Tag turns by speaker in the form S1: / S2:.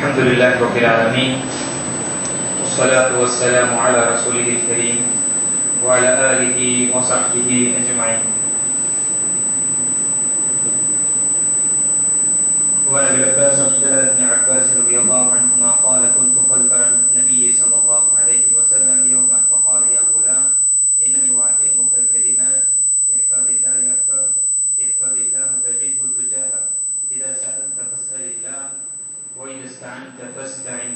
S1: الحمد لله رب العالمين والصلاة والسلام على رسوله understand the first time